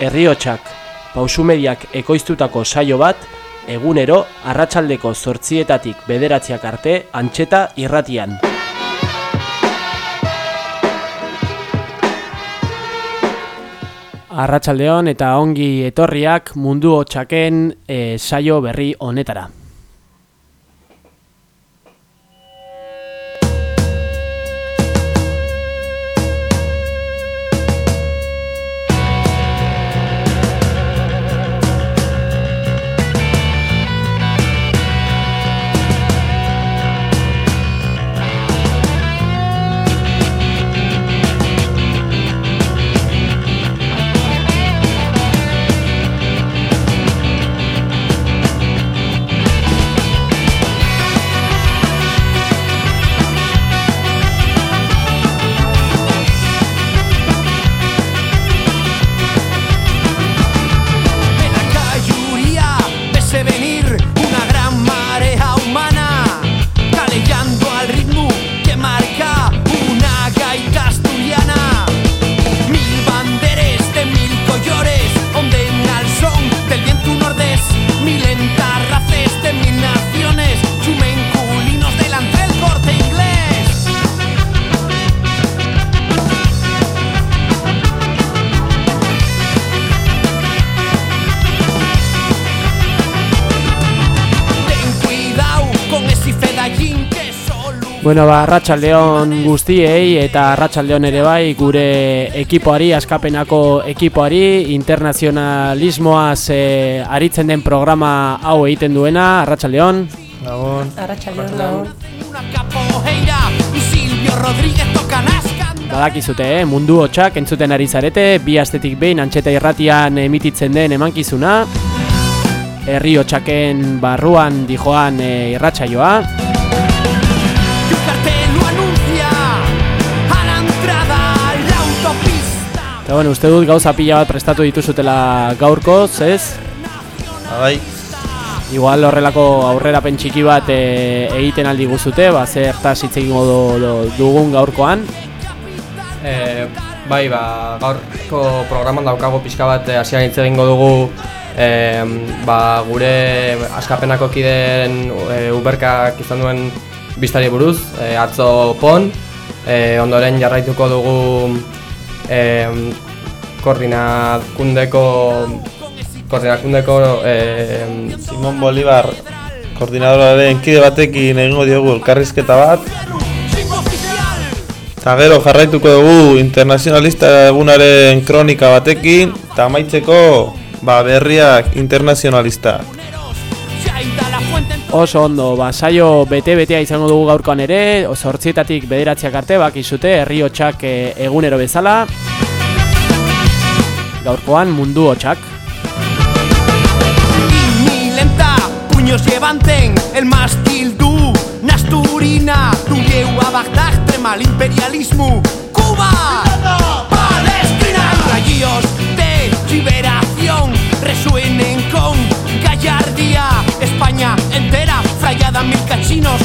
Herriotsak, pausumediak ekoiztutako saio bat, egunero, arratsaldeko zortzietatik bederatziak arte, antxeta irratian. Arratsaldeon eta ongi etorriak mundu hotxaken e, saio berri honetara. Bueno, ba, Arratxaldeon guztiei eta Arratxaldeon ere bai gure ekipoari, askapenako ekipoari, internazionalismoaz e, aritzen den programa hau egiten duena, Arratxaldeon. Lagun. Arratxaldeon, lagun. Badakizute, eh? mundu hotxak entzuten ari zarete, bi astetik behin antxeta irratian emititzen den emankizuna. Herri hotxaken barruan dijoan e, irratsaioa. Eta bueno, uste dut gauza pila bat prestatu dituzutela gaurkoz, ez? Bai. Igual horrelako aurrera txiki bat e, egiten aldi guzute, ba, zer hitz egingo du, dugun gaurkoan. E, bai, ba, gaurko programan daukago pixka bat e, hasian hitz egingo dugu e, ba, gure askapenako kideen e, uberkak izan duen biztari buruz, e, atzo pon, e, ondoren jarraituko dugu koordinakundeko koordinakundeko eh, Simon Bolivar koordinadoraren kide batekin egingo diogu elkarrizketa bat. Eta gero jarraituko dugu internazionalista egunaren kronika batekin eta amaitzeko ba, berriak internazionalista Oso ondo, ba, saio bete-betea izango dugu gaurkoan ere, sortzietatik bederatziak arte, bakizute, herri hotxak e, egunero bezala. Gaurkoan mundu hotxak. Lenta, puños levanten, el mastil du, nasturina, tu a Bagdad, trema imperialismo, Cuba, mis cachinos.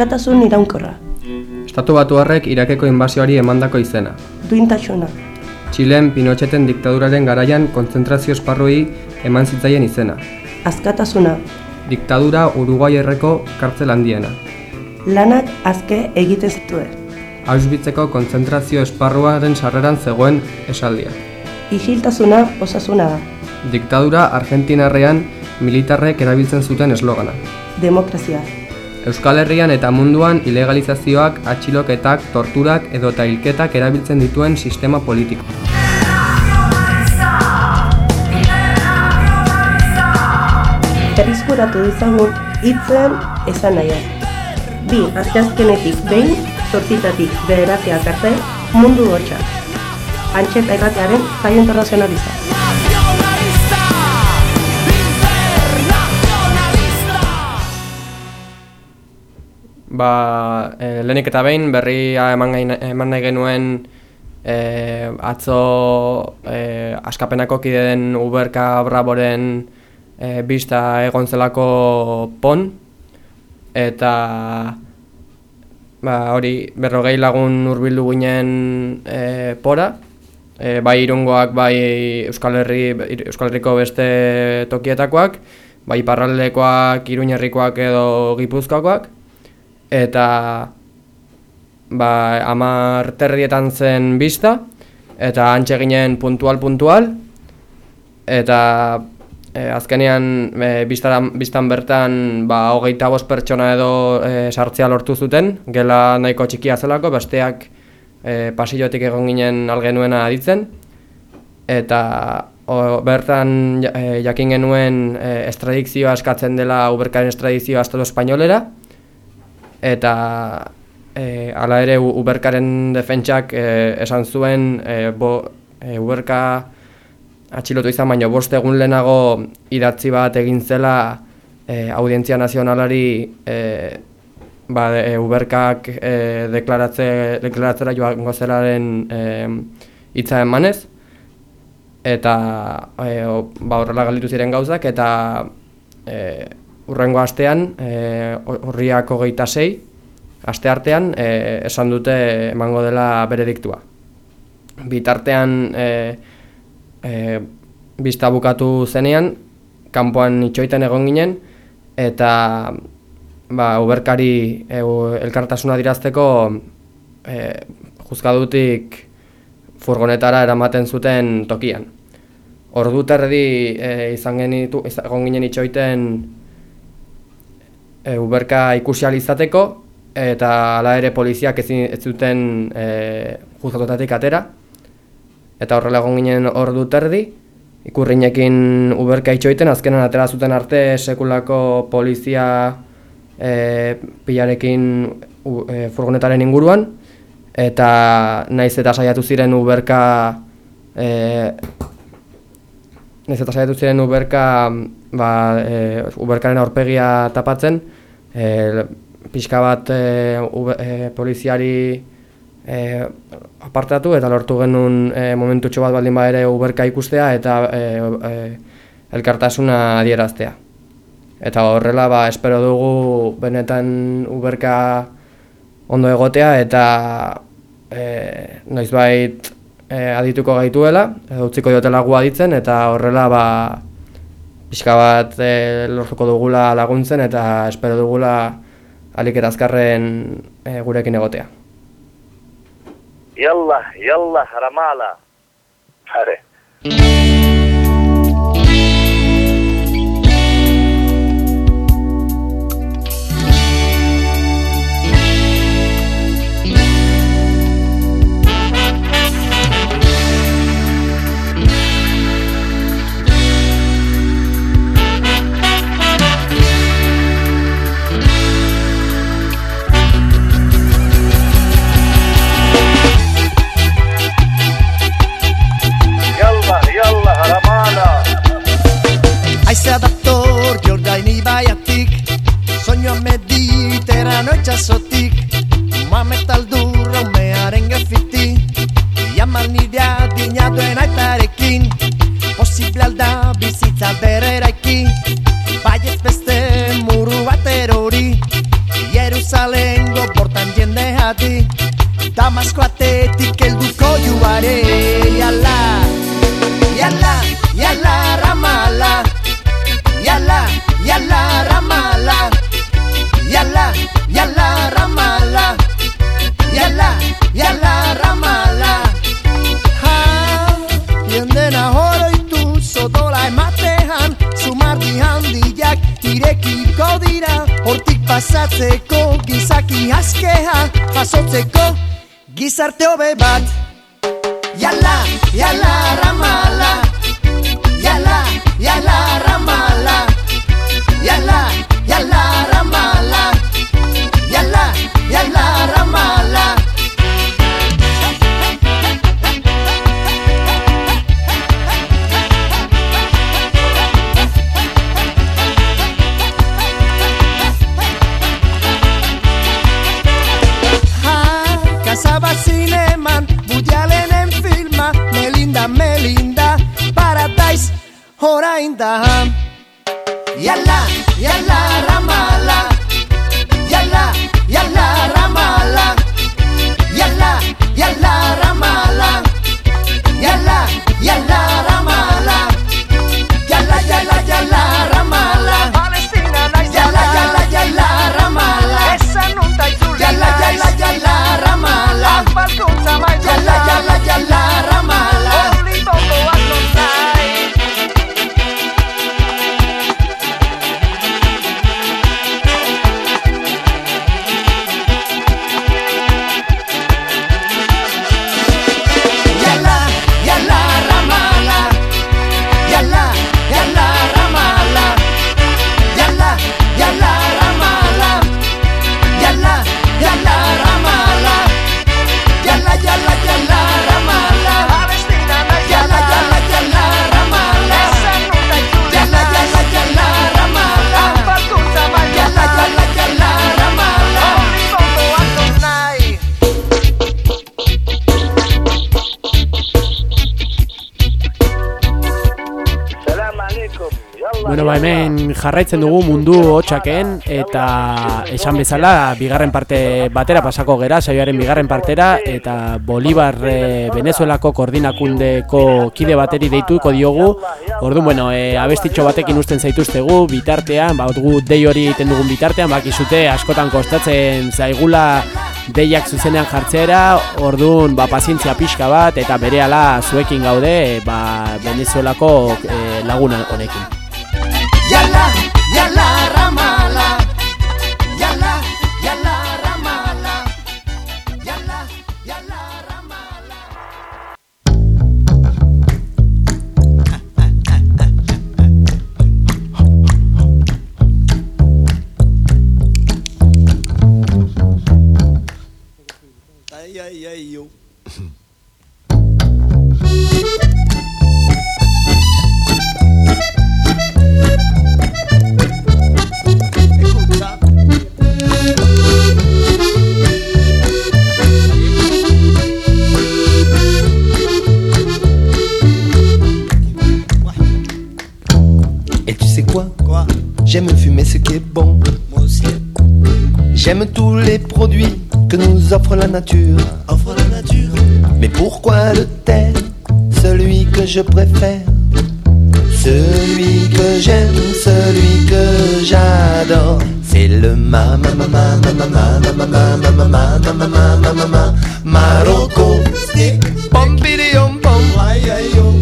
Azkatasun iraunkorra, Estatu batuarrek Irakeko inbasioari emandako izena. duintasuna, Txilen Pinocheten diktaduraren garaian kontzentrazio esparroi eman zitzaien izena. azkatasuna, Diktadura Uruguaierreko kartzel handiena. lanak azke egiten zituen, Auschwitzeko kontzentrazio esparruaren sarreran zegoen esaldia. isiltasuna osasuna da, Diktadura Argentinarrean militarrek erabiltzen zuten eslogana. demokrazia, Euskal Herrian eta munduan ilegalizazioak, atxiloketak, torturak edota hilketak erabiltzen dituen sistema politiko. Berrizkuratu dizagun hitzen esan nahiak. Bi, asteazkenetik behin, sortzitatik bederatzea arte, mundu hotxa. Antxeta irratearen zaio internazionaliza. Ba, e, lehenik eta behin berria eman, gain, eman nahi genuen e, atzo e, askapenako kideen Uberka Braboren e, bista egon zelako pon. Eta ba, hori berrogei lagun hurbildu ginen e, pora. E, bai irungoak, bai Euskal, Herri, Euskal Herriko beste tokietakoak, bai iparraldekoak, iruñerrikoak edo gipuzkoakoak, eta ba, amar terrietan zen bista, eta antxe ginen puntual-puntual, eta e, azkenean e, bistan, bistan bertan ba, hogeita bost pertsona edo e, sartzea lortu zuten, gela nahiko txikia zelako, besteak e, pasillotik egon ginen algenuena aditzen, eta o, bertan e, jakin genuen e, estradikzioa eskatzen dela Uberkaren estradizioa Estatu Espainolera, eta e, hala ere Uberkaren defentsak e, esan zuen e, bo, e, Uberka atxilotu izan baino bost egun lehenago idatzi bat egin zela e, audientzia nazionalari e, ba, e, Uberkak e, deklaratze, deklaratzera joango zelaren e, hitza emanez. Eta e, o- ba, horrela galditu ziren gauzak eta e, urrengo astean e, horriak hogeita sei aste artean e, esan dute emango dela berediktua. Bitartean e, e, bista bukatu zenean, kanpoan itxoiten egon ginen, eta ba, uberkari e, elkartasuna dirazteko e, juzgadutik furgonetara eramaten zuten tokian. Ordu terdi e, izan genitu, egon ginen itxoiten e, uberka ikusi izateko, eta hala ere poliziak ezin ez zuten e, juzgatotatik atera, eta horrela egon ginen ordu terdi, ikurrinekin uberka itxoiten, azkenan atera zuten arte sekulako polizia e, pilarekin u, e, furgonetaren inguruan, eta naiz eta saiatu ziren uberka e, naiz eta saiatu ziren uberka ba, e, uberkaren aurpegia tapatzen, e, pixka bat e, ube, e, poliziari e, apartatu eta lortu genuen e, momentutxo bat baldin ere uberka ikustea eta e, e, elkartasuna adieraztea. Eta horrela ba, espero dugu benetan uberka ondo egotea eta e, noizbait e, adituko gaituela, utziko diotela gu aditzen eta horrela ba, pixka bat e, lortuko dugula laguntzen eta espero dugula alik erazkarren e, eh, gurekin egotea. Yalla, yalla, ramala. Hare. Jarraitzen dugu mundu hotxaken eta esan bezala bigarren parte batera pasako gera, saioaren bigarren partera eta Bolivar eh, Venezuelako koordinakundeko kide bateri deituko diogu. Orduan, bueno, e, abestitxo batekin usten zaituztegu bitartean, ba, gu dei hori egiten dugun bitartean, bakizute askotan kostatzen zaigula deiak zuzenean jartzera, orduan ba, pazientzia pixka bat eta berehala zuekin gaude ba, Venezuelako e, laguna honekin. Yala, yala, ramala je préfère. Celui que j'aime, celui que j'adore. C'est le ma ma ma ma ma ma ma ma ma ma ma ma ma ma ma ma ma ma Marocco. Pompidioum pom. Ay, ay, yo.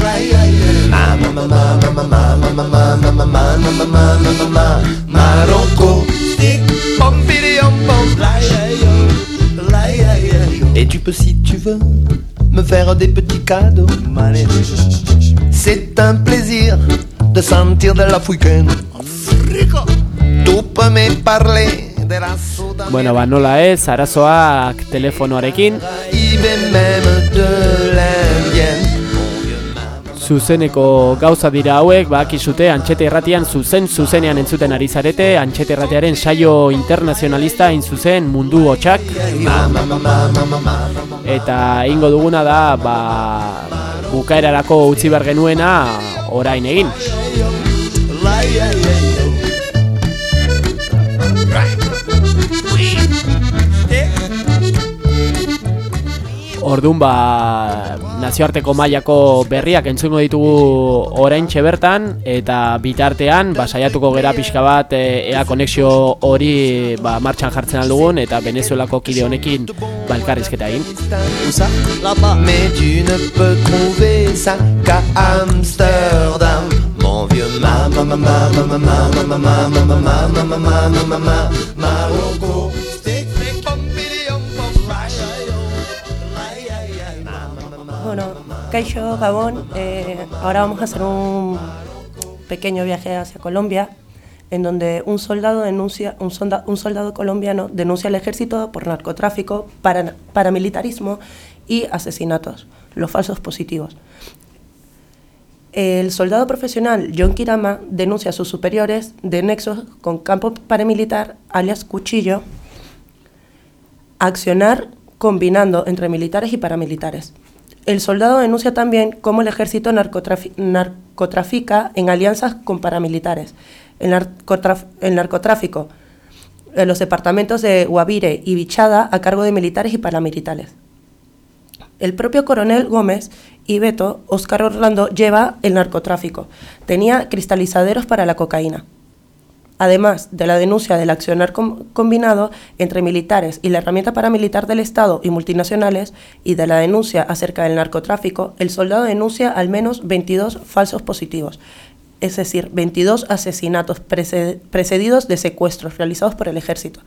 Ay, ay, ay. Ma ma ma ma ma ma ma ma ma ma ma ma ma ma ma ma ma ma ma Marocco. Pompidioum pom. Et tu peux si tu veux me faire des petits cadeaux. C'est un plaisir de sentir de l'africaine. Tu peux me parler de la. Bueno, ba, nola ez, arazoak telefonoarekin. Zuzeneko gauza dira hauek, bakizute antxete erratian zuzen zuzenean entzuten ari zarete, antxete erratiaren saio internazionalista in zuzen mundu hotxak, eta ingo duguna da, ba, bukaerarako utzi behar genuena orain egin. Ordun ba nazioarteko mailako berriak entzungo ditugu oraintxe bertan eta bitartean ba saiatuko gera pixka bat e, ea konexio hori ba martxan jartzen aldugun eta Venezuelako kide honekin ba elkarrizketa egin. Mais tu ne peux trouver ça qu'à Amsterdam. Mon vieux mama, mama, mama, mama, mama, mama, mama, mama, mama, mama, Marocco. Stick, Kaisho, Gabón, eh, ahora vamos a hacer un pequeño viaje hacia Colombia, en donde un soldado denuncia, un, solda- un soldado colombiano denuncia al ejército por narcotráfico, para- paramilitarismo y asesinatos, los falsos positivos. El soldado profesional John Kirama denuncia a sus superiores de nexos con campo paramilitar, alias Cuchillo, accionar combinando entre militares y paramilitares. El soldado denuncia también cómo el ejército narcotrafi- narcotrafica en alianzas con paramilitares. El, el narcotráfico en los departamentos de Guavire y Bichada a cargo de militares y paramilitares. El propio coronel Gómez y Beto, Oscar Orlando, lleva el narcotráfico. Tenía cristalizaderos para la cocaína. Además de la denuncia del accionar com- combinado entre militares y la herramienta paramilitar del Estado y multinacionales, y de la denuncia acerca del narcotráfico, el soldado denuncia al menos 22 falsos positivos, es decir, 22 asesinatos prece- precedidos de secuestros realizados por el ejército.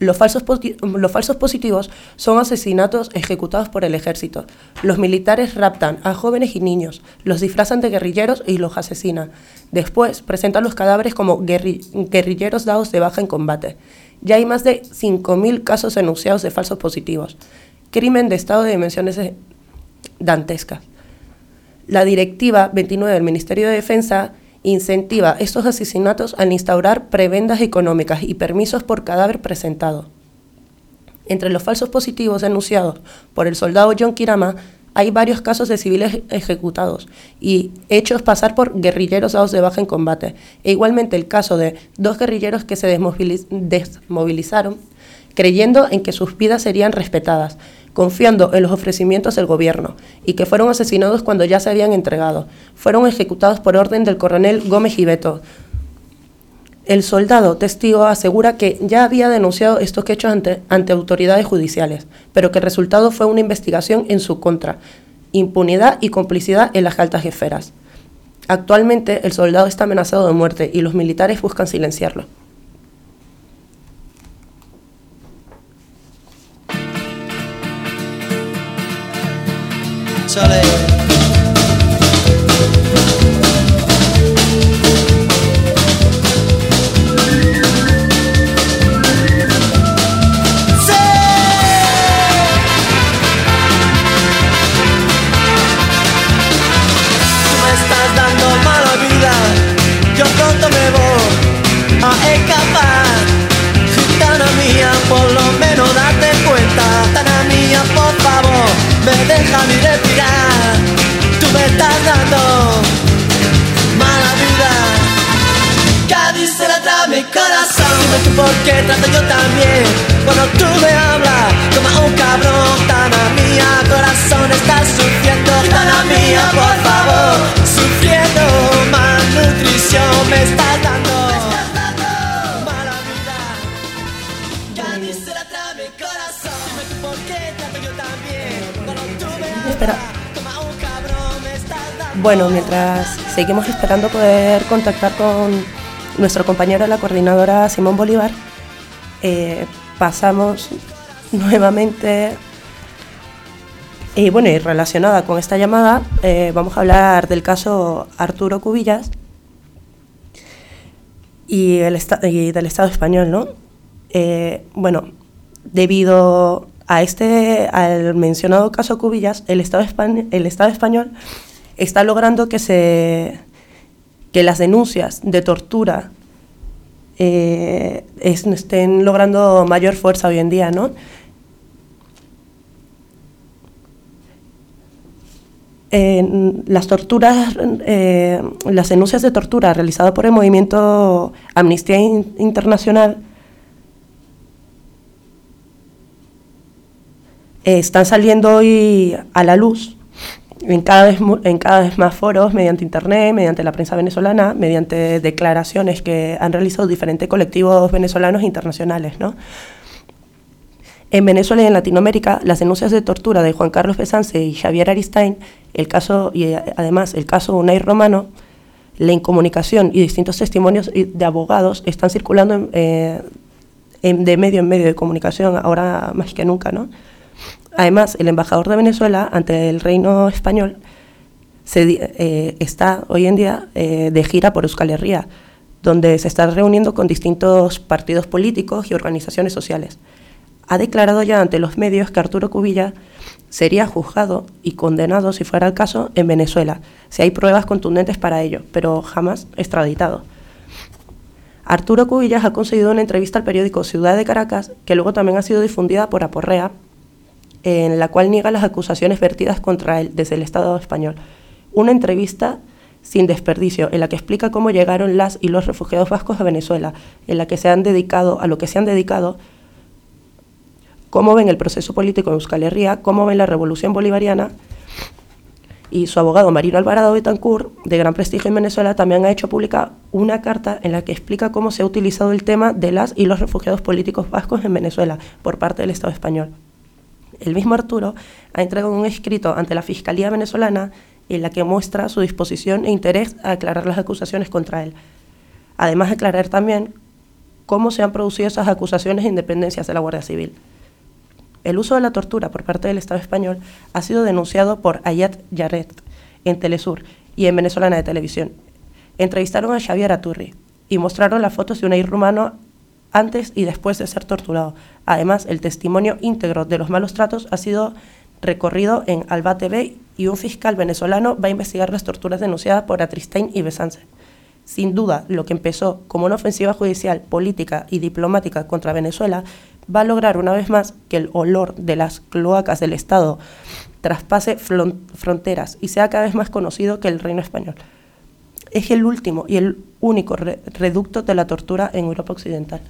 Los falsos, los falsos positivos son asesinatos ejecutados por el ejército. Los militares raptan a jóvenes y niños, los disfrazan de guerrilleros y los asesinan. Después presentan los cadáveres como guerri- guerrilleros dados de baja en combate. Ya hay más de 5.000 casos denunciados de falsos positivos. Crimen de Estado de dimensiones dantescas. La Directiva 29 del Ministerio de Defensa incentiva estos asesinatos al instaurar prebendas económicas y permisos por cadáver presentado. Entre los falsos positivos denunciados por el soldado John Kirama hay varios casos de civiles ejecutados y hechos pasar por guerrilleros dados de baja en combate. E igualmente el caso de dos guerrilleros que se desmoviliz- desmovilizaron creyendo en que sus vidas serían respetadas, confiando en los ofrecimientos del gobierno, y que fueron asesinados cuando ya se habían entregado. Fueron ejecutados por orden del coronel Gómez Gibeto. El soldado testigo asegura que ya había denunciado estos hechos ante, ante autoridades judiciales, pero que el resultado fue una investigación en su contra, impunidad y complicidad en las altas esferas. Actualmente el soldado está amenazado de muerte y los militares buscan silenciarlo. Soleil. Tú me estás dando mala tú por qué trato yo también. Cuando tú me hablas, como un cabrón. Gitana mía, corazón, estás sufriendo. Gitana mía, por favor, sufriendo malnutrición. Me estás dando mala vida. Cádiz se la trae mi corazón. Dime tú por qué trato yo también. Cuando tú me hablas, como un cabrón. Me estás dando Bueno, mientras seguimos esperando poder contactar con nuestro compañero la coordinadora Simón Bolívar, eh, pasamos nuevamente. Y bueno, y relacionada con esta llamada, eh, vamos a hablar del caso Arturo Cubillas y, el del Estado español, ¿no? Eh, bueno, debido a este, al mencionado caso Cubillas, el Estado español está logrando que se que las denuncias de tortura eh, es- estén logrando mayor fuerza hoy en día, ¿no? Las torturas, eh, las denuncias de tortura realizadas por el movimiento Amnistía In- Internacional eh, están saliendo hoy a la luz en cada, vez, en cada vez más foros, mediante internet, mediante la prensa venezolana, mediante declaraciones que han realizado diferentes colectivos venezolanos e internacionales, ¿no? En Venezuela y en Latinoamérica, las denuncias de tortura de Juan Carlos Besance y Javier Aristain, el caso y eh, además el caso Unai Romano, la incomunicación y distintos testimonios de abogados están circulando en, eh, en- de medio en medio de comunicación ahora más que nunca, ¿no? Además, el embajador de Venezuela ante el reino español se eh, está hoy en día eh, de gira por Euskal Herria, donde se está reuniendo con distintos partidos políticos y organizaciones sociales. Ha declarado ya ante los medios que Arturo Cubilla sería juzgado y condenado, si fuera el caso, en Venezuela, si hay pruebas contundentes para ello, pero jamás extraditado. Arturo Cubillas ha concedido una entrevista al periódico Ciudad de Caracas, que luego también ha sido difundida por Aporrea, en la cual niega las acusaciones vertidas contra él desde el Estado español. Una entrevista sin desperdicio, en la que explica cómo llegaron las y los refugiados vascos a Venezuela, en la que se han dedicado, a lo que se han dedicado, cómo ven el proceso político en Euskal Herria, cómo ven la revolución bolivariana, y su abogado Marino Alvarado Betancourt, de gran prestigio en Venezuela, también ha hecho pública una carta en la que explica cómo se ha utilizado el tema de las y los refugiados políticos vascos en Venezuela por parte del Estado español. El mismo Arturo ha entregado un escrito ante la Fiscalía venezolana en la que muestra su disposición e interés a aclarar las acusaciones contra él. Además de aclarar también cómo se han producido esas acusaciones e independencias de la Guardia Civil. El uso de la tortura por parte del Estado español ha sido denunciado por Ayat Yaret en Telesur y en Venezolana de Televisión. Entrevistaron a Xavier Aturri y mostraron las fotos de un air rumano antes y después de ser torturado. Además, el testimonio íntegro de los malos tratos ha sido recorrido en Alba TV y un fiscal venezolano va a investigar las torturas denunciadas por Atristain y Besance. Sin duda, lo que empezó como una ofensiva judicial, política y diplomática contra Venezuela va a lograr una vez más que el olor de las cloacas del Estado traspase fronteras y sea cada vez más conocido que el reino español. Es el último y el único re- reducto de la tortura en Europa Occidental.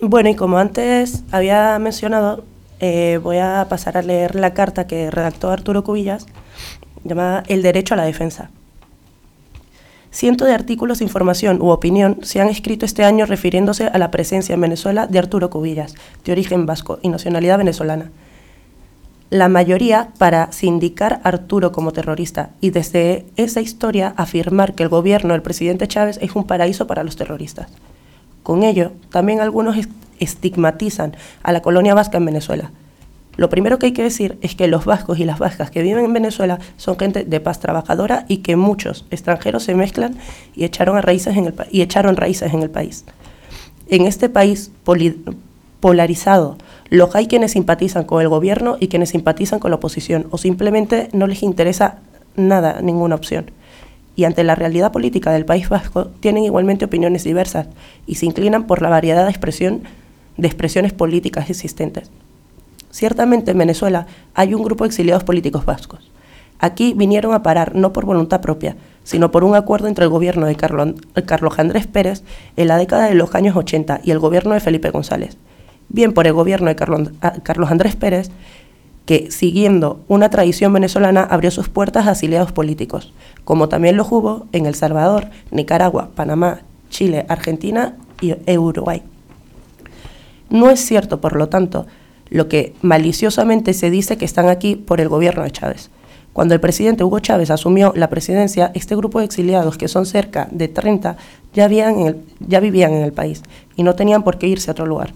Bueno, y como antes había mencionado, eh, voy a pasar a leer la carta que redactó Arturo Cubillas, llamada El derecho a la defensa. Cientos de artículos información u opinión se han escrito este año refiriéndose a la presencia en Venezuela de Arturo Cubillas, de origen vasco y nacionalidad venezolana. La mayoría para sindicar a Arturo como terrorista y desde esa historia afirmar que el gobierno del presidente Chávez es un paraíso para los terroristas. Con ello, también algunos es- estigmatizan a la colonia vasca en Venezuela. Lo primero que hay que decir es que los vascos y las vascas que viven en Venezuela son gente de paz trabajadora y que muchos extranjeros se mezclan y echaron, a raíces en el, y echaron raíces en el país. En este país polarizado, los hay quienes simpatizan con el gobierno y quienes simpatizan con la oposición o simplemente no les interesa nada, ninguna opción. Y ante la realidad política del País Vasco tienen igualmente opiniones diversas y se inclinan por la variedad de, expresiones políticas existentes. Ciertamente en Venezuela hay un grupo de exiliados políticos vascos. Aquí vinieron a parar no por voluntad propia, sino por un acuerdo entre el gobierno de Carlo- Carlos Andrés Pérez en la década de los años 80 y el gobierno de Felipe González. Bien por el gobierno de a- Carlos Andrés Pérez, que, siguiendo una tradición venezolana, abrió sus puertas a exiliados políticos, como también los hubo en El Salvador, Nicaragua, Panamá, Chile, Argentina y e Uruguay. No es cierto, por lo tanto, lo que maliciosamente se dice que están aquí por el gobierno de Chávez. Cuando el presidente Hugo Chávez asumió la presidencia, este grupo de exiliados, que son cerca de 30, ya, vivían en el país y no tenían por qué irse a otro lugar.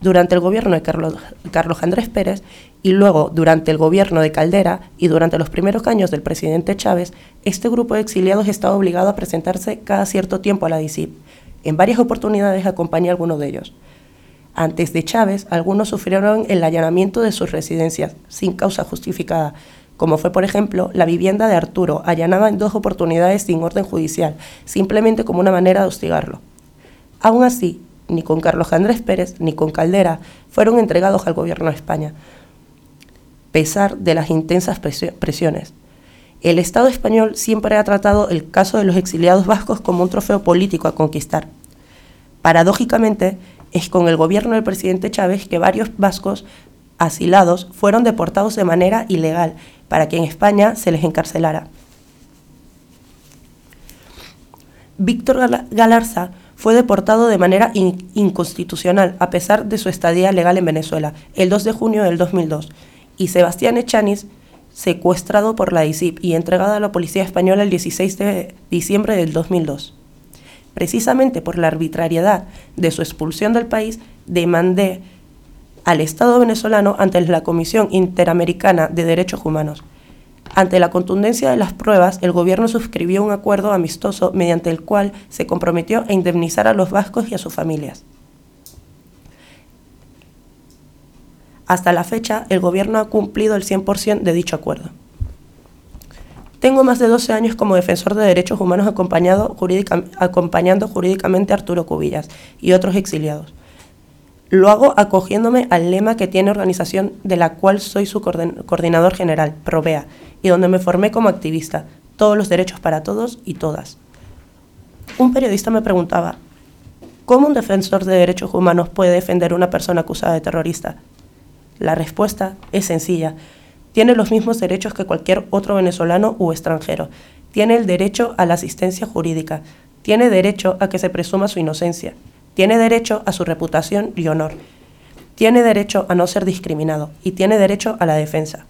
Durante el gobierno de Carlos Andrés Pérez y luego durante el gobierno de Caldera y durante los primeros años del presidente Chávez, este grupo de exiliados estaba obligado a presentarse cada cierto tiempo a la DICIP. En varias oportunidades acompañé a alguno de ellos. Antes de Chávez, algunos sufrieron el allanamiento de sus residencias sin causa justificada, como fue, por ejemplo, la vivienda de Arturo, allanada en dos oportunidades sin orden judicial, simplemente como una manera de hostigarlo. Aún así, ni con Carlos Andrés Pérez ni con Caldera fueron entregados al gobierno de España, pesar de las intensas presio- presiones. El Estado español siempre ha tratado el caso de los exiliados vascos como un trofeo político a conquistar. Paradójicamente, es con el gobierno del presidente Chávez que varios vascos asilados fueron deportados de manera ilegal para que en España se les encarcelara. Víctor Gala- Galarza fue deportado de manera in- inconstitucional a pesar de su estadía legal en Venezuela el 2 de junio del 2002 y Sebastián Echanis secuestrado por la ICIP y entregado a la policía española el 16 de diciembre del 2002. Precisamente por la arbitrariedad de su expulsión del país, demandé al Estado venezolano ante la Comisión Interamericana de Derechos Humanos. Ante la contundencia de las pruebas, el gobierno suscribió un acuerdo amistoso mediante el cual se comprometió a indemnizar a los vascos y a sus familias. Hasta la fecha, el gobierno ha cumplido el 100% de dicho acuerdo. Tengo más de 12 años como defensor de derechos humanos acompañado acompañando jurídicamente a Arturo Cubillas y otros exiliados. Lo hago acogiéndome al lema que tiene organización de la cual soy su coordinador general, Provea, y donde me formé como activista, todos los derechos para todos y todas. Un periodista me preguntaba, ¿cómo un defensor de derechos humanos puede defender a una persona acusada de terrorista? La respuesta es sencilla. Tiene los mismos derechos que cualquier otro venezolano u extranjero. Tiene el derecho a la asistencia jurídica. Tiene derecho a que se presuma su inocencia. Tiene derecho a su reputación y honor. Tiene derecho a no ser discriminado. Y tiene derecho a la defensa.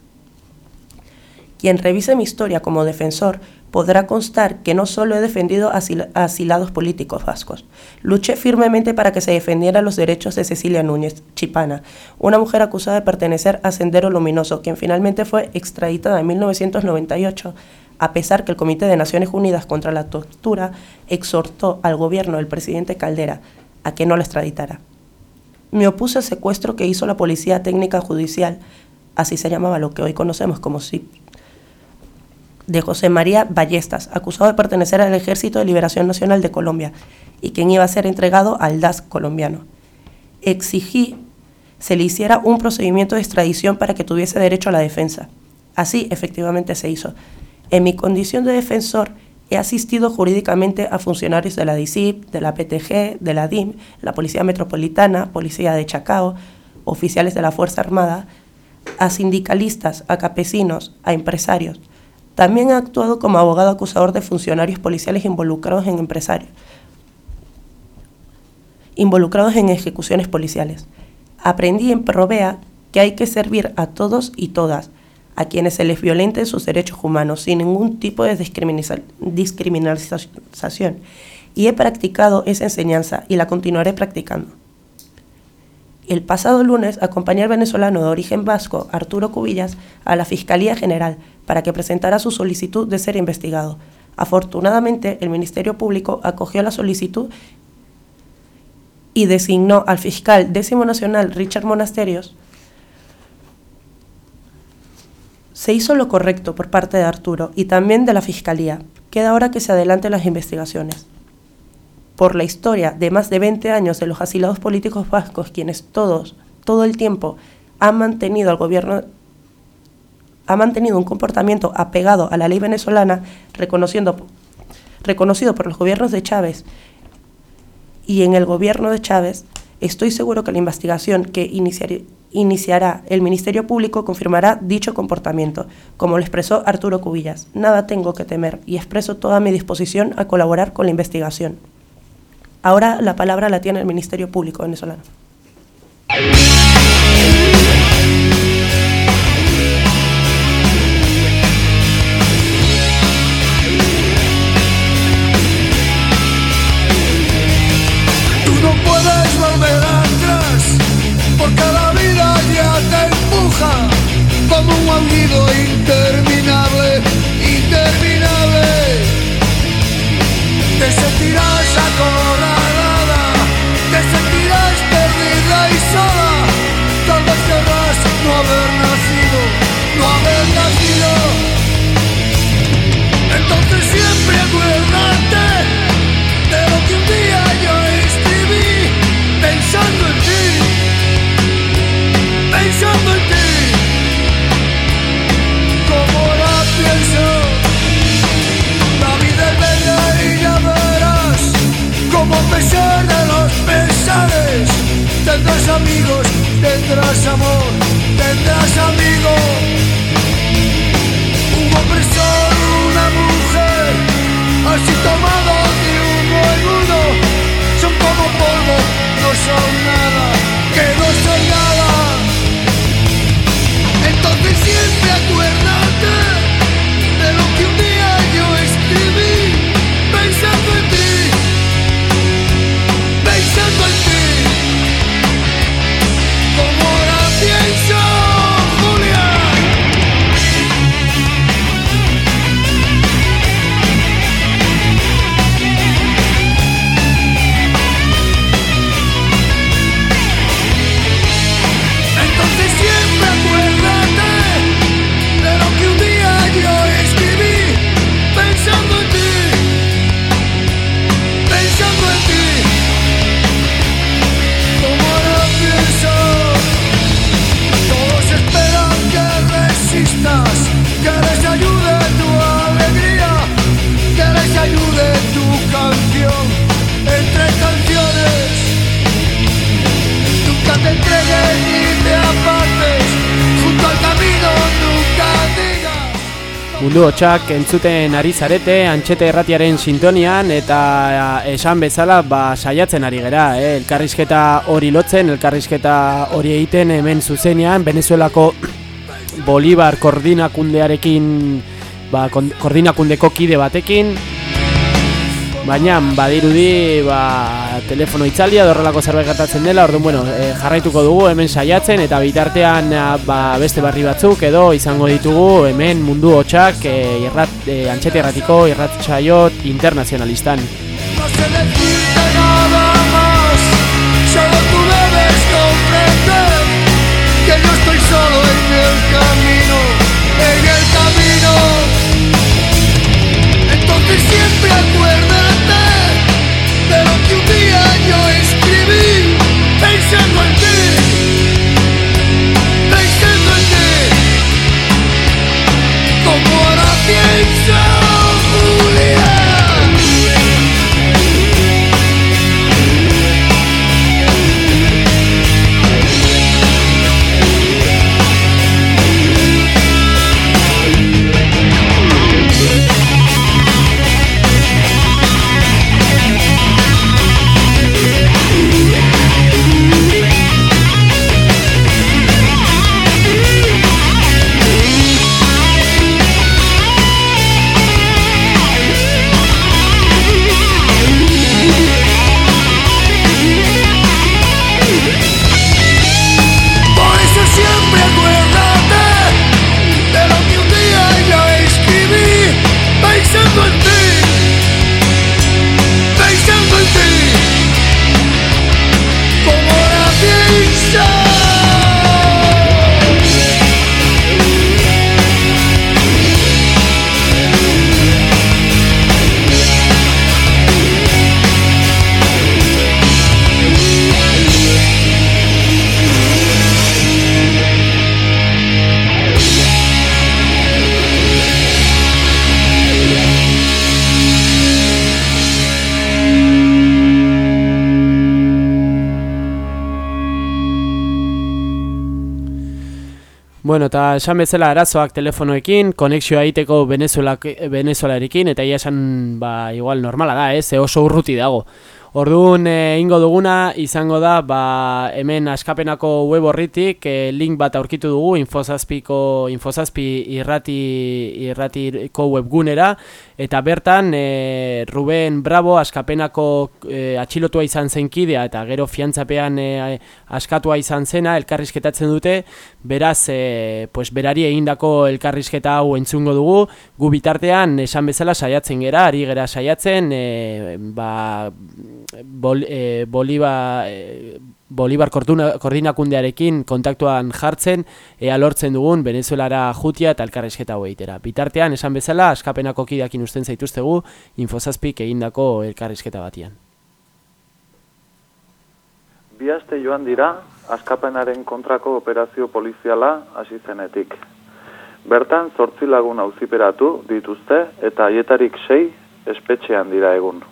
Quien revise mi historia como defensor podrá constar que no solo he defendido a asilados políticos vascos, luché firmemente para que se defendieran los derechos de Cecilia Núñez Chipana, una mujer acusada de pertenecer a Sendero Luminoso, quien finalmente fue extraditada en 1998, a pesar que el Comité de Naciones Unidas contra la Tortura exhortó al gobierno del presidente Caldera a que no la extraditara. Me opuse al secuestro que hizo la Policía Técnica Judicial, así se llamaba lo que hoy conocemos como SIP, de José María Ballestas, acusado de pertenecer al Ejército de Liberación Nacional de Colombia y quien iba a ser entregado al DAS colombiano. Exigí se le hiciera un procedimiento de extradición para que tuviese derecho a la defensa. Así, efectivamente, se hizo. En mi condición de defensor, he asistido jurídicamente a funcionarios de la DICIP, de la PTG, de la DIM, la Policía Metropolitana, Policía de Chacao, oficiales de la Fuerza Armada, a sindicalistas, a campesinos, a empresarios. También he actuado como abogado acusador de funcionarios policiales involucrados en empresarios, involucrados en ejecuciones policiales. Aprendí en Provea que hay que servir a todos y todas, a quienes se les violenten sus derechos humanos sin ningún tipo de discriminalización. Y he practicado esa enseñanza y la continuaré practicando. El pasado lunes acompañé al venezolano de origen vasco, Arturo Cubillas, a la Fiscalía General para que presentara su solicitud de ser investigado. Afortunadamente, el Ministerio Público acogió la solicitud y designó al fiscal décimo nacional Richard Monasterios. Se hizo lo correcto por parte de Arturo y también de la Fiscalía. Queda ahora que se adelanten las investigaciones por la historia de más de 20 años de los asilados políticos vascos, quienes todos, todo el tiempo, han mantenido al gobierno ha mantenido un comportamiento apegado a la ley venezolana, reconociendo, reconocido por los gobiernos de Chávez y en el gobierno de Chávez, estoy seguro que la investigación que iniciar- iniciará el Ministerio Público confirmará dicho comportamiento, como lo expresó Arturo Cubillas. Nada tengo que temer y expreso toda mi disposición a colaborar con la investigación. Ahora la palabra la tiene el Ministerio Público venezolano. Tú no puedes volver atrás, porque la vida ya te empuja como un aullido interminable, interminable. Te sentirás acorralada, te sentirás perdida y sola. Tal vez querrás no haber nacido, no haber nacido. Entonces siempre acuérdate de lo que un día yo escribí pensando en ti, pensando en ti, de los pesares tendrás amigos, tendrás amor, tendrás amigos. Hotxak entzuten ari zarete, antxete erratiaren sintonian eta esan bezala ba, saiatzen ari gera, eh? elkarrizketa hori lotzen, elkarrizketa hori egiten hemen zuzenean, Venezuelako Bolivar koordinakundearekin, ba, koordinakundeko kide batekin, Baina badirudi ba, telefono itzaldia horrelako zerbait gertatzen dela, orduan bueno, e, jarraituko dugu hemen saiatzen eta bitartean a, ba, beste barri batzuk edo izango ditugu hemen mundu hotxak e, irrat, e, antxete erratiko irrat saiot internazionalistan. Eta esan bezala arazoak telefonoekin, konexioa egiteko Venezuelak, Venezuelarekin, eta ia esan, ba, igual normala da, ez, oso urruti dago. Orduan, e, ingo duguna, izango da, ba, hemen askapenako web horritik, e, link bat aurkitu dugu, infozazpiko, infozazpi irrati, irratiko webgunera, eta bertan, e, Ruben Bravo askapenako e, atxilotua izan zenkidea, eta gero fiantzapean e, askatua izan zena, elkarrizketatzen dute, beraz, e, pues, berari egindako elkarrizketa hau entzungo dugu, gu bitartean, esan bezala saiatzen gera, ari gera saiatzen, e, ba, bol, e, Boliba, e, Bolibar koordinakundearekin kontaktuan jartzen ea lortzen dugun Venezuelara jutia eta elkarrezketa hogeitera. Bitartean, esan bezala, askapenako kideakin usten zaituztegu infozazpik egindako elkarrezketa batian. Bi aste joan dira, askapenaren kontrako operazio poliziala hasi zenetik. Bertan, zortzi lagun auziperatu dituzte eta aietarik sei espetxean dira egun.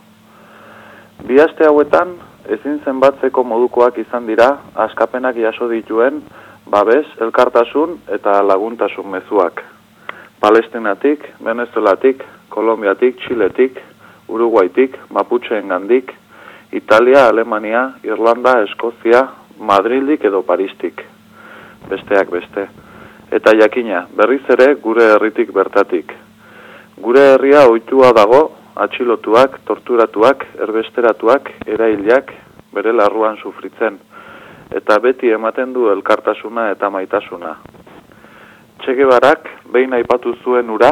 Bi aste hauetan, ezin zenbatzeko modukoak izan dira askapenak jaso dituen babes, elkartasun eta laguntasun mezuak. Palestinatik, Venezuelatik, Kolombiatik, Txiletik, Uruguaitik, Maputxeen gandik, Italia, Alemania, Irlanda, Eskozia, Madrildik edo Paristik. Besteak beste. Eta jakina, berriz ere gure herritik bertatik. Gure herria ohitua dago atxilotuak, torturatuak, erbesteratuak, erailak, bere larruan sufritzen, eta beti ematen du elkartasuna eta maitasuna. Txege barak, behin aipatu zuen ura,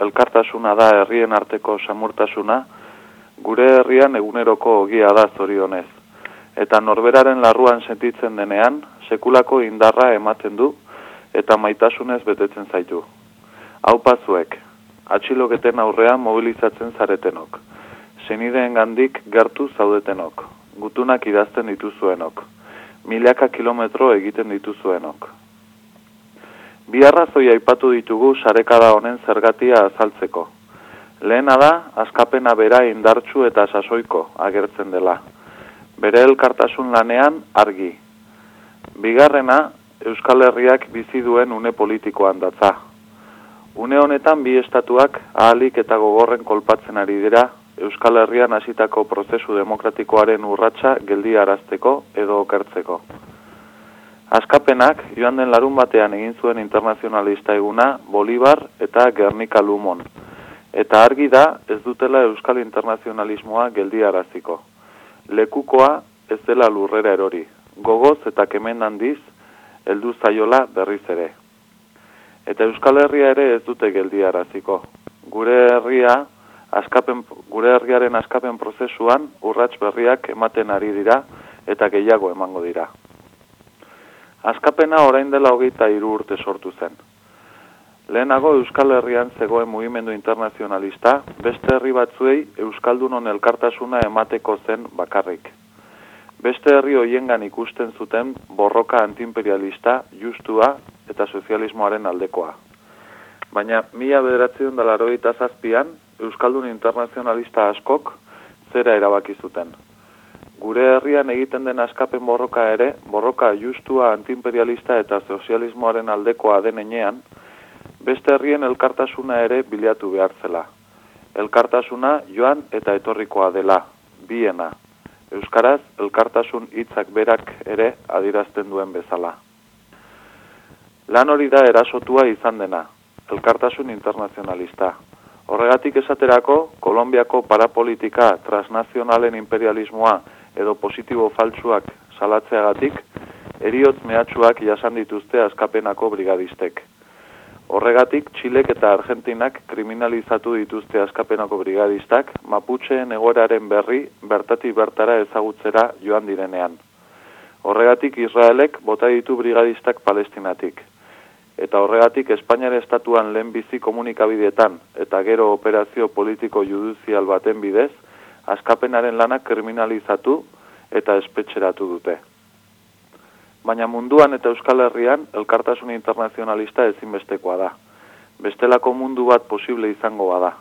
elkartasuna da herrien arteko samurtasuna, gure herrian eguneroko ogia da zorionez. Eta norberaren larruan sentitzen denean, sekulako indarra ematen du, eta maitasunez betetzen zaitu. Hau pazuek, atxiloketen aurrean mobilizatzen zaretenok. Zenideen gandik gertu zaudetenok. Gutunak idazten dituzuenok. Milaka kilometro egiten dituzuenok. Bi arrazoi aipatu ditugu sarekada honen zergatia azaltzeko. Lehena da, askapena bera indartsu eta sasoiko agertzen dela. Bere elkartasun lanean argi. Bigarrena, Euskal Herriak bizi duen une politikoan datza. Une honetan bi estatuak ahalik eta gogorren kolpatzen ari dira Euskal Herrian hasitako prozesu demokratikoaren urratsa geldi arazteko edo okertzeko. Askapenak joan den larun batean egin zuen internazionalista eguna Bolibar eta Gernika Lumon. Eta argi da ez dutela Euskal internazionalismoa geldi araziko. Lekukoa ez dela lurrera erori. Gogoz eta kemen handiz, heldu zaiola berriz ere eta Euskal Herria ere ez dute geldiaraziko. Gure herria askapen gure herriaren askapen prozesuan urrats berriak ematen ari dira eta gehiago emango dira. Askapena orain dela hogeita hiru urte sortu zen. Lehenago Euskal Herrian zegoen mugimendu internazionalista, beste herri batzuei Euskaldunon elkartasuna emateko zen bakarrik. Beste herri hoiengan ikusten zuten borroka antiimperialista, justua eta sozialismoaren aldekoa. Baina mila bederatzen dela roita zazpian, Euskaldun internazionalista askok zera erabaki zuten. Gure herrian egiten den askapen borroka ere, borroka justua antiimperialista eta sozialismoaren aldekoa denenean, beste herrien elkartasuna ere bilatu behar zela. Elkartasuna joan eta etorrikoa dela, biena. Euskaraz, elkartasun hitzak berak ere adirazten duen bezala. Lan hori da erasotua izan dena, elkartasun internazionalista. Horregatik esaterako, Kolombiako parapolitika transnazionalen imperialismoa edo positibo faltsuak salatzeagatik, eriotz mehatxuak jasan dituzte askapenako brigadistek. Horregatik, Txilek eta Argentinak kriminalizatu dituzte askapenako brigadistak, Maputxeen egoeraren berri bertati bertara ezagutzera joan direnean. Horregatik, Israelek bota ditu brigadistak palestinatik eta horregatik Espainiar estatuan lehen bizi komunikabideetan eta gero operazio politiko judizial baten bidez, askapenaren lanak kriminalizatu eta espetxeratu dute. Baina munduan eta Euskal Herrian elkartasun internazionalista ezinbestekoa da. Bestelako mundu bat posible izango bada.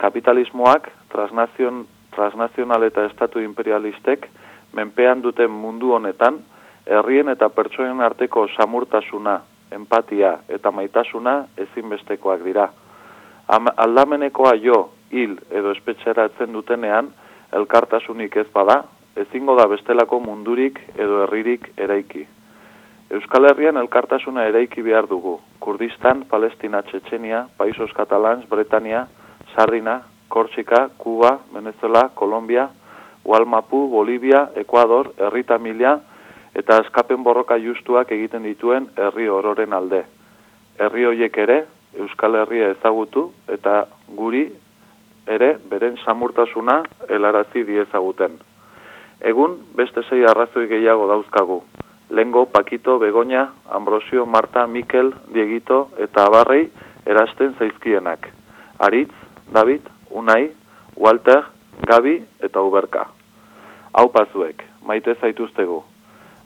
Kapitalismoak, transnazion, transnazional eta estatu imperialistek, menpean duten mundu honetan, herrien eta pertsoen arteko samurtasuna empatia eta maitasuna ezinbestekoak dira. Am- Aldamenekoa jo, hil edo espetxeratzen dutenean, elkartasunik ez bada, ezingo da bestelako mundurik edo herririk eraiki. Euskal Herrian elkartasuna eraiki behar dugu. Kurdistan, Palestina, Txetxenia, Paisos Katalans, Bretania, Sardina, Korsika, Kuba, Venezuela, Kolombia, Ualmapu, Bolivia, Ekuador, Herrita Mila, eta askapen borroka justuak egiten dituen herri ororen alde. Herri hoiek ere, Euskal Herria ezagutu eta guri ere beren samurtasuna helarazi diezaguten. Egun beste sei arrazoi gehiago dauzkagu. Lengo, Pakito, Begoña, Ambrosio, Marta, Mikel, Diegito eta Abarrei erasten zaizkienak. Aritz, David, Unai, Walter, Gabi eta Uberka. Hau pazuek, maite zaituztegu.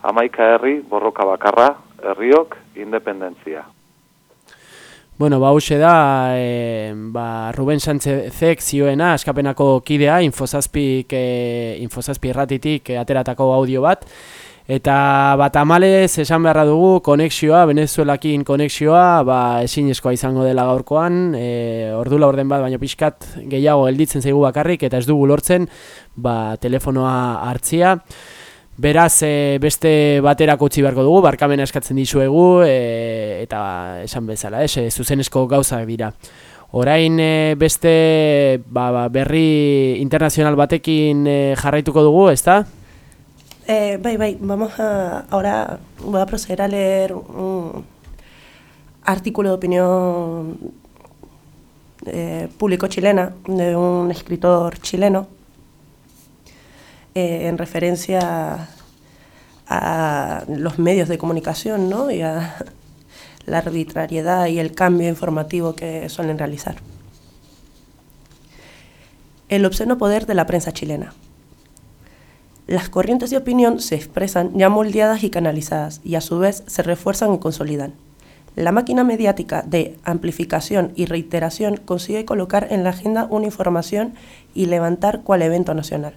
Amaika herri, borroka bakarra, herriok, independentzia. Bueno, ba, hause da, e, ba, Ruben Sánchezek zioena, askapenako kidea, infozazpik, e, infozazpi erratitik e, ateratako audio bat, eta bat amalez esan beharra dugu konexioa, Venezuelakin konexioa, ba, ezinezkoa izango dela gaurkoan, e, ordula orden bat, baina pixkat gehiago gelditzen zaigu bakarrik, eta ez dugu lortzen, ba, telefonoa hartzia, Beraz, e, beste baterako utzi beharko dugu, barkamena eskatzen dizuegu, e, eta esan bezala, es, e, zuzenezko gauzak dira. Orain e, beste ba, ba, berri internazional batekin e, jarraituko dugu, ezta? Eh, bai, bai, vamos a, ahora voy a proceder a leer un artículo de opinión eh, público chilena de un escritor chileno eh, en referencia a los medios de comunicación ¿no? y a la arbitrariedad y el cambio informativo que suelen realizar. El obsceno poder de la prensa chilena. Las corrientes de opinión se expresan ya moldeadas y canalizadas y a su vez se refuerzan y consolidan. La máquina mediática de amplificación y reiteración consigue colocar en la agenda una información y levantar cual evento nacional.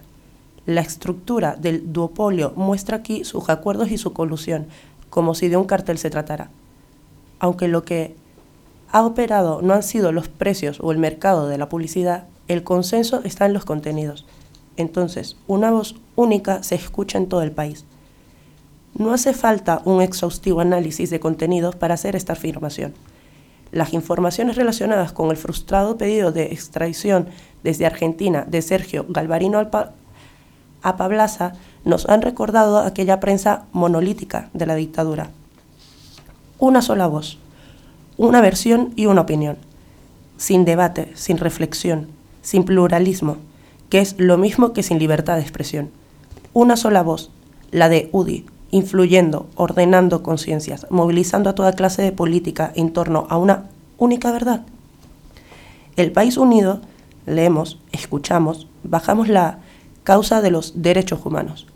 La estructura del duopolio muestra aquí sus acuerdos y su colusión, como si de un cartel se tratara. Aunque lo que ha operado no han sido los precios o el mercado de la publicidad, el consenso está en los contenidos. Entonces, una voz única se escucha en todo el país. No hace falta un exhaustivo análisis de contenidos para hacer esta afirmación. Las informaciones relacionadas con el frustrado pedido de extradición desde Argentina de Sergio Galvarino Alpa a Pablaza nos han recordado aquella prensa monolítica de la dictadura. Una sola voz, una versión y una opinión, sin debate, sin reflexión, sin pluralismo, que es lo mismo que sin libertad de expresión. Una sola voz, la de UDI, influyendo, ordenando conciencias, movilizando a toda clase de política en torno a una única verdad. El país unido, leemos, escuchamos, bajamos la causa de los derechos humanos.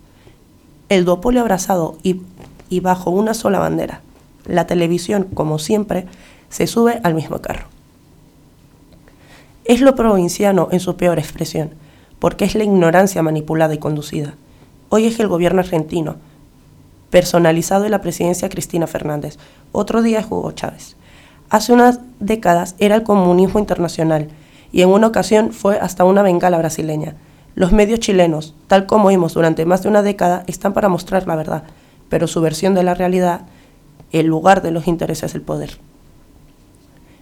El duopolio abrazado y, y bajo una sola bandera. La televisión, como siempre, se sube al mismo carro. Es lo provinciano en su peor expresión, porque es la ignorancia manipulada y conducida. Hoy es el gobierno argentino, personalizado en la presidencia Cristina Fernández. Otro día es Hugo Chávez. Hace unas décadas era el comunismo internacional y en una ocasión fue hasta una bengala brasileña. Los medios chilenos, tal como vimos durante más de una década, están para mostrar la verdad, pero su versión de la realidad, el lugar de los intereses del poder.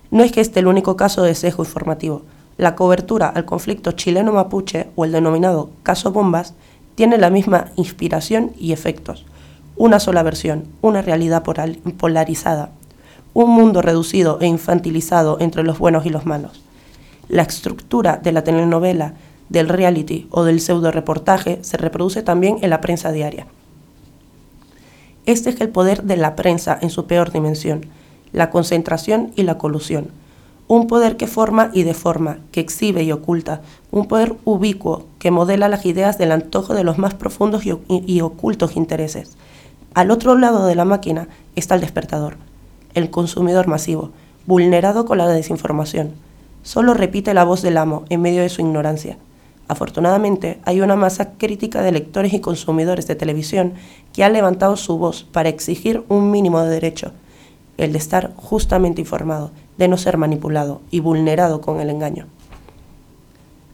No es que este el único caso de sesgo informativo. La cobertura al conflicto chileno-mapuche o el denominado caso bombas tiene la misma inspiración y efectos. Una sola versión, una realidad polarizada, un mundo reducido e infantilizado entre los buenos y los malos. La estructura de la telenovela, del reality o del pseudo reportaje se reproduce también en la prensa diaria. Este es el poder de la prensa en su peor dimensión, la concentración y la colusión. Un poder que forma y deforma, que exhibe y oculta, un poder ubicuo que modela las ideas del antojo de los más profundos y, ocultos intereses. Al otro lado de la máquina está el despertador, el consumidor masivo, vulnerado con la desinformación. Solo repite la voz del amo en medio de su ignorancia. Afortunadamente, hay una masa crítica de lectores y consumidores de televisión que ha levantado su voz para exigir un mínimo de derecho, el de estar justamente informado, de no ser manipulado y vulnerado con el engaño.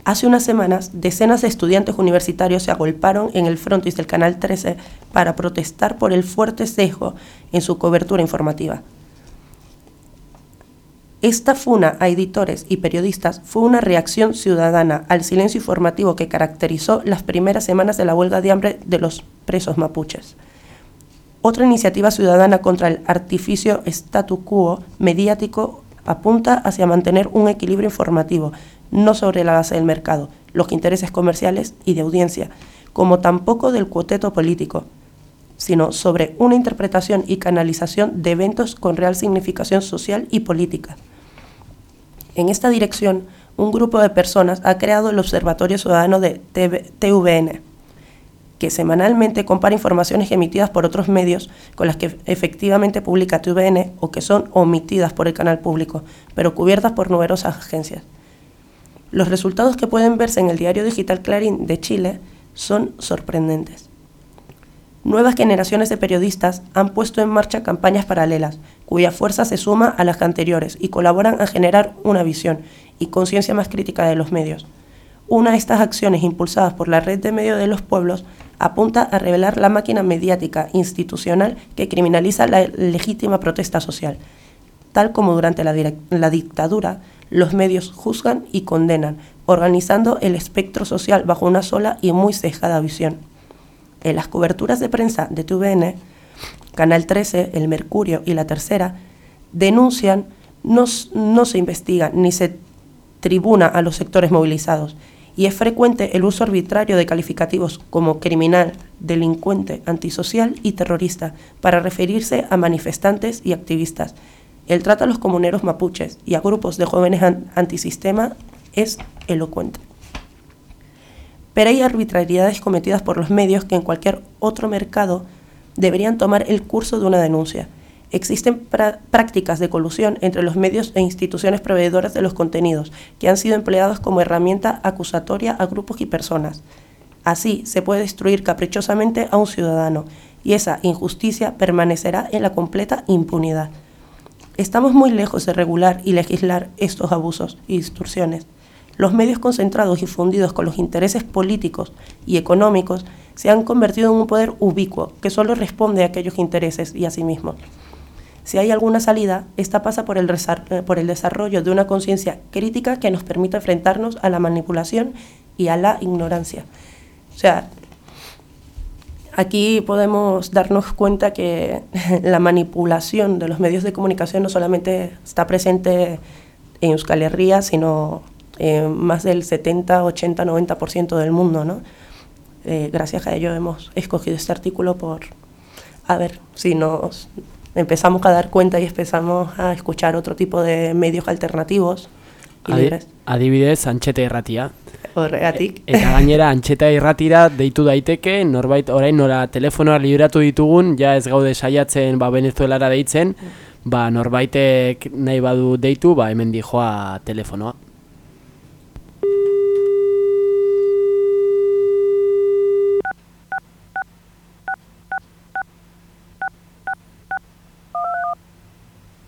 Hace unas semanas, decenas de estudiantes universitarios se agolparon en el frontis del Canal 13 para protestar por el fuerte sesgo en su cobertura informativa. Esta funa a editores y periodistas fue una reacción ciudadana al silencio informativo que caracterizó las primeras semanas de la huelga de hambre de los presos mapuches. Otra iniciativa ciudadana contra el artificio statu quo mediático apunta hacia mantener un equilibrio informativo, no sobre la base del mercado, los intereses comerciales y de audiencia, como tampoco del cuoteto político, sino sobre una interpretación y canalización de eventos con real significación social y política. En esta dirección, un grupo de personas ha creado el Observatorio Ciudadano de TVN, que semanalmente compara informaciones emitidas por otros medios con las que efectivamente publica TVN o que son omitidas por el canal público, pero cubiertas por numerosas agencias. Los resultados que pueden verse en el diario digital Clarín de Chile son sorprendentes. Nuevas generaciones de periodistas han puesto en marcha campañas paralelas, cuya fuerza se suma a las anteriores y colaboran a generar una visión y conciencia más crítica de los medios. Una de estas acciones impulsadas por la Red de Medios de los Pueblos apunta a revelar la máquina mediática institucional que criminaliza la legítima protesta social. Tal como durante la, la dictadura, los medios juzgan y condenan, organizando el espectro social bajo una sola y muy cejada visión. En las coberturas de prensa de TVN, Canal 13, El Mercurio y La Tercera denuncian, no, no se investiga ni se tribuna a los sectores movilizados y es frecuente el uso arbitrario de calificativos como criminal, delincuente, antisocial y terrorista para referirse a manifestantes y activistas, el trato a los comuneros mapuches y a grupos de jóvenes antisistema es elocuente. Pero hay arbitrariedades cometidas por los medios que en cualquier otro mercado deberían tomar el curso de una denuncia. Existen prácticas de colusión entre los medios e instituciones proveedoras de los contenidos que han sido empleados como herramienta acusatoria a grupos y personas. Así se puede destruir caprichosamente a un ciudadano y esa injusticia permanecerá en la completa impunidad. Estamos muy lejos de regular y legislar estos abusos y distorsiones. Los medios concentrados y fundidos con los intereses políticos y económicos se han convertido en un poder ubicuo que solo responde a aquellos intereses y a sí mismo. Si hay alguna salida, esta pasa por el, eh, por el desarrollo de una conciencia crítica que nos permita enfrentarnos a la manipulación y a la ignorancia. O sea, Aquí podemos darnos cuenta que la manipulación de los medios de comunicación no solamente está presente en Euskal Herria, sino en más del 70, 80, 90% del mundo. ¿no? Eh, gracias a ello hemos escogido este artículo por, a ver, si nos empezamos a dar cuenta y empezamos a escuchar otro tipo de medios alternativos Adi. Adibidez, antxete erratia. Horregatik. E, eta gainera, antxeta irratira deitu daiteke, norbait orain nora telefonoa libratu ditugun, ja ez gaude saiatzen ba, venezuelara deitzen, ba, norbaitek nahi badu deitu, ba, hemen dijoa telefonoa.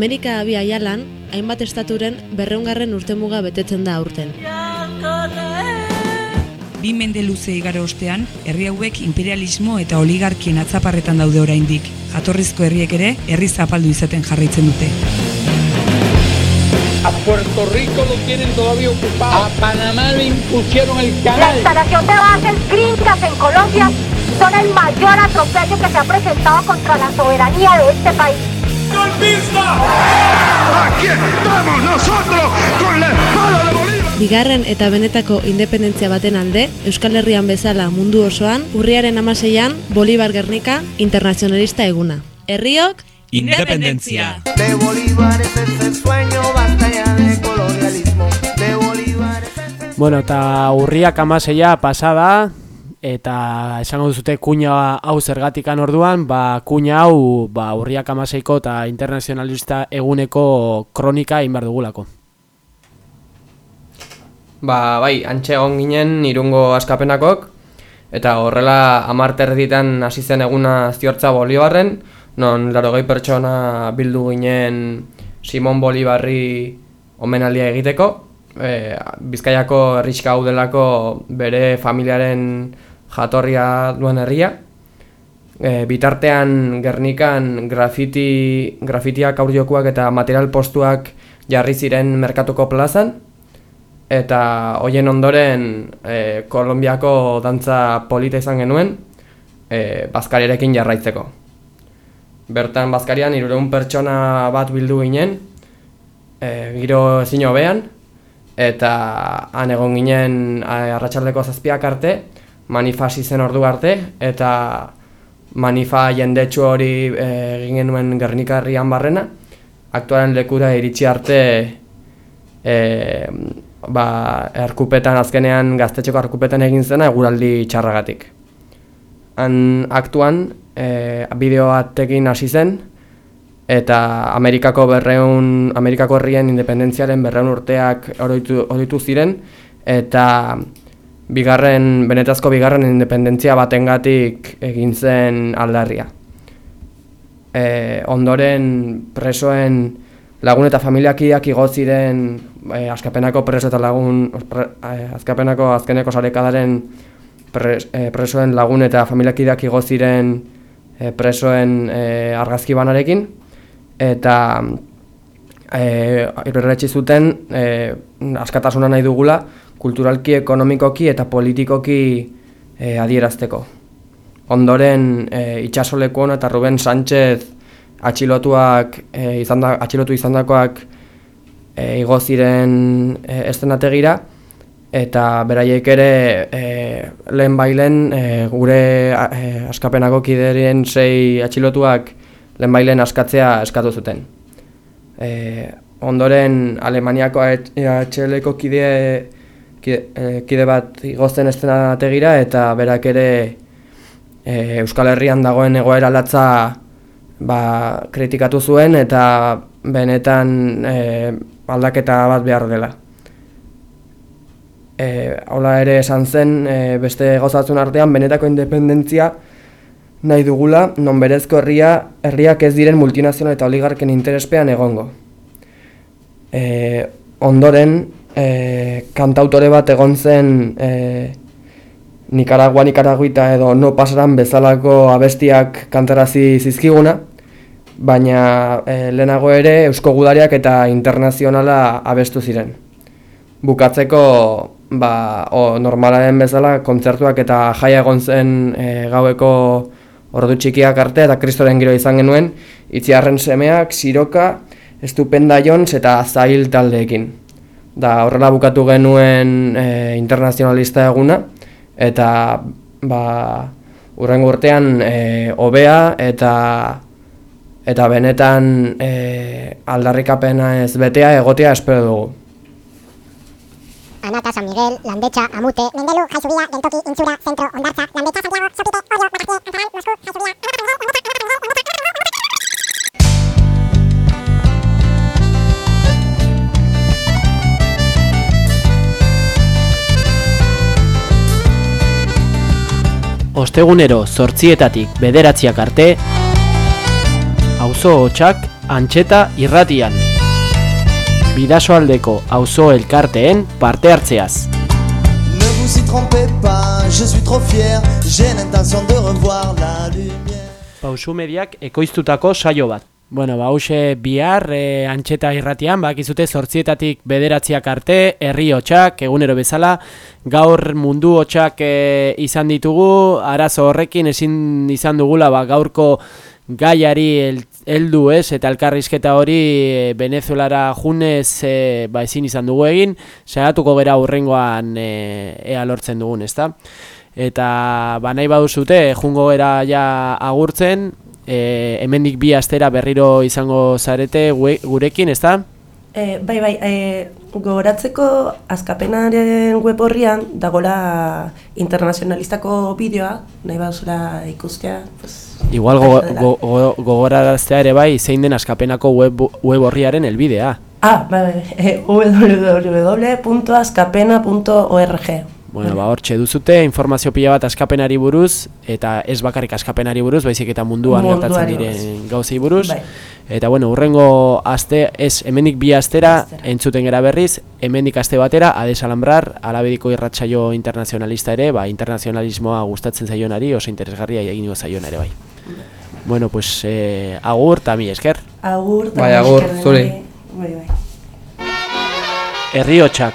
Amerika abia jalan, hainbat estaturen berreungarren urtemuga betetzen da aurten. Bi mende luze igaro ostean, herri hauek imperialismo eta oligarkien atzaparretan daude oraindik. Jatorrizko herriek ere, herri zapaldu izaten jarraitzen dute. A Puerto Rico lo tienen todavía ocupado. A Panamá le impusieron el La canal. instalación de bases gringas en Colombia son el mayor atropello que se ha presentado contra la soberanía de este país. ¡Golpista! Aquí estamos nosotros con la espada de Bolívar. Bigarren eta benetako independentzia baten alde, Euskal Herrian bezala mundu osoan, urriaren amaseian, Bolibar Gernika internazionalista eguna. Herriok, Independentzia. De Bolívar es ese sueño, batalla de colonialismo. De Bolívar es ese Bueno, eta urriak amaseia pasada, eta esango duzute kuña hau zergatikan orduan, ba, kuña hau ba, urriak amaseiko eta internazionalista eguneko kronika egin behar dugulako. Ba, bai, antxe egon ginen irungo askapenakok, eta horrela amarter ditan hasi zen eguna ziortza Bolibarren, non larogei pertsona bildu ginen Simon Bolibarri omenaldia egiteko, e, Bizkaiako herriska hau delako bere familiaren jatorria duen herria, e, bitartean Gernikan grafiti, grafitiak aurjokuak eta material postuak jarri ziren merkatuko plazan, eta hoien ondoren e, Kolombiako dantza polita izan genuen e, Bazkariarekin jarraitzeko. Bertan Bazkarian irureun pertsona bat bildu ginen, e, giro ezin hobean, eta han egon ginen arratsaldeko zazpiak arte, manifasi zen ordu arte, eta manifa jendetsu hori e, egin genuen Gernika barrena, aktualen lekura iritsi arte e, ba, erkupetan azkenean gaztetxeko erkupetan egin zena eguraldi txarragatik. Han aktuan e, bideo batekin hasi zen eta Amerikako berreun, Amerikako herrien independentziaren berreun urteak oroitu, oroitu ziren eta bigarren, benetazko bigarren independentzia batengatik egin zen aldarria. E, ondoren presoen lagun eta familiakiak igo ziren e, askapenako preso eta lagun pre, e, askapenako azkeneko sarekadaren pres, e, presoen lagun eta familiakiak igo ziren e, presoen e, argazki banarekin eta e, zuten e, askatasuna nahi dugula kulturalki, ekonomikoki eta politikoki e, adierazteko. Ondoren e, itxasoleko eta Ruben Sánchez atxilotuak e, izan da, atxilotu izandakoak e, igo ziren e, estenategira eta beraiek ere e, lehen bailen e, gure e, askapenako kiderien sei atxilotuak lehen bailen askatzea eskatu zuten. E, ondoren Alemaniako atxeleko kide, kide, e, kide bat igozten estenategira eta berak ere e, Euskal Herrian dagoen egoera latza ba, kritikatu zuen eta benetan e, aldaketa bat behar dela. E, hola ere esan zen e, beste gozatzen artean benetako independentzia nahi dugula non berezko herria herriak ez diren multinazional eta oligarken interespean egongo. E, ondoren e, kantautore bat egon zen e, Nicaragua, Nicaraguita edo no pasaran bezalako abestiak kantarazi zizkiguna, baina e, lehenago ere Eusko Gudariak eta Internazionala abestu ziren. Bukatzeko ba, o, normalaren bezala kontzertuak eta jaia egon zen e, gaueko ordu txikiak arte eta kristoren giro izan genuen, itziarren semeak, siroka, estupenda jons eta zail taldeekin. Da horrela bukatu genuen e, internazionalista eguna, eta ba, urrengo urtean e, obea eta eta benetan e, aldarrikapena ez betea egotea espero dugu. Anata, San Miguel, Landetxa, Amute, Mendelu, Jaizubia, Gentoki, Intzura, Zentro, Ondartza, Landetxa, Santiago, Zopite, Orio, Bakaki, Anzaran, Mosku, Jaizubia, Ostegunero zortzietatik bederatziak arte, auzo hotxak antxeta irratian. Bidasoaldeko auzo elkarteen parte hartzeaz. Ne vous y trompez pas, je suis trop fier, j'ai l'intention de revoir la lumière. Pausu mediak ekoiztutako saio bat. Bueno, ba, hause bihar, e, antxeta irratian, bakizute zortzietatik bederatziak arte, herri hotxak, egunero bezala, gaur mundu hotxak e, izan ditugu, arazo horrekin ezin izan dugula, ba, gaurko gaiari heldu ez, eta elkarrizketa hori e, Venezuelara junez e, ba, ezin izan dugu egin, saiatuko gera hurrengoan e, ea lortzen dugun, ezta? Eta ba, nahi baduzute, jungo gera ja agurtzen, e, hemendik bi astera berriro izango zarete gurekin, ezta? E, bai, bai, e, gogoratzeko azkapenaren web horrian dagola internazionalistako bideoa, nahi baduzula ikustea, pues, Igual go, go, go, gogoraraztea ere bai, zein den askapenako web, web horriaren elbidea. Ah, bai, bai, e, www.askapena.org. Bueno, ba, hortxe duzute, informazio pila bat askapenari buruz, eta ez bakarrik askapenari buruz, baizik eta munduan Munduari gertatzen diren gauzei buruz. Bai. Eta bueno, urrengo aste, ez, hemendik bi astera, entzuten gera berriz, hemendik aste batera, Ades Alambrar, alabediko irratsaio internazionalista ere, ba, internazionalismoa gustatzen zaionari, oso interesgarria egingo zaion ere bai. Bueno, pues, eh, agur, eta mi esker. Agur, eta Bai, agur, esker zuri. denoi. Bai, bai. Herriotsak,